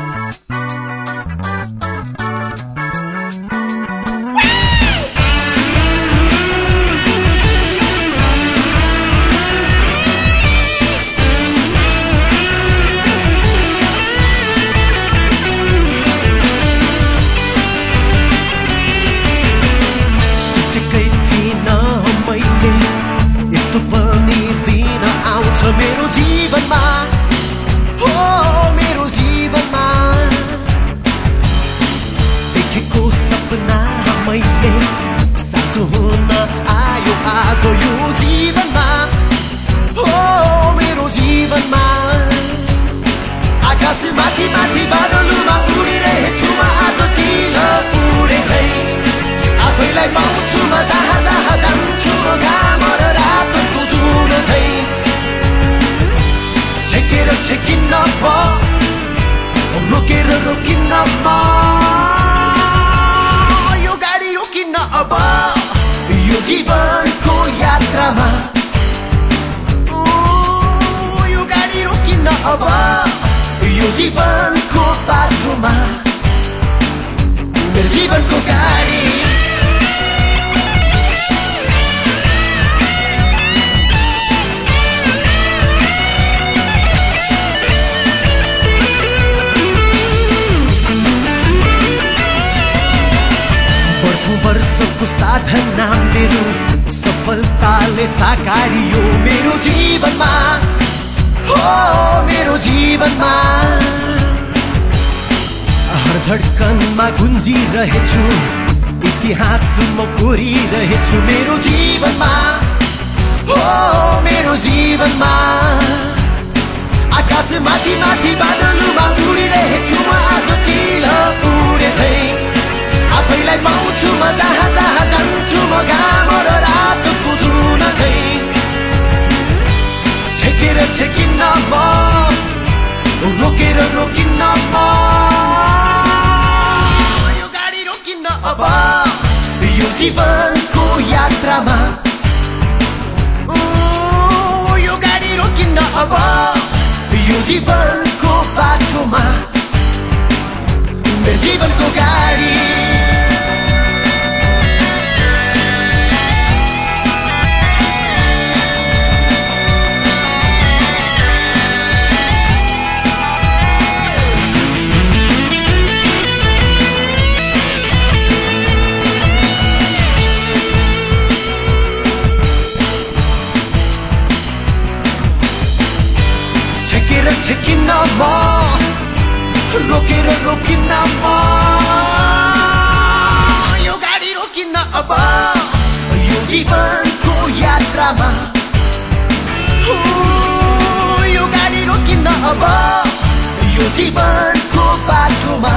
Thank you. जीवनको यात्रामा यो गाडी रोकिन्न अब यो जीवनको बाटोमा मेरो जीवनको गाडी वर्षौँ वर्षको साधना मेरो सफलताले साकारियो मेरो जीवनमा हो मेरो जीवनमा हर धड्कनमा गुन्जिरहेछु इतिहास म कोरिरहेछु मेरो जीवनमा हो मेरो जीवनमा आकाश माथि माथि बादलमा म रोकेर रोकिन्न म यो गाडी रोकिन्न अब यो जीवनको यात्रामा यो गाडी रोकिन्न अब यो जीवनको छेकिन्न म रोकेर रोकिन्न म यो गाडी रोकिन्न अब यो जीवनको यात्रामा यो गाडी रोकिन्न अब यो जीवनको बाटोमा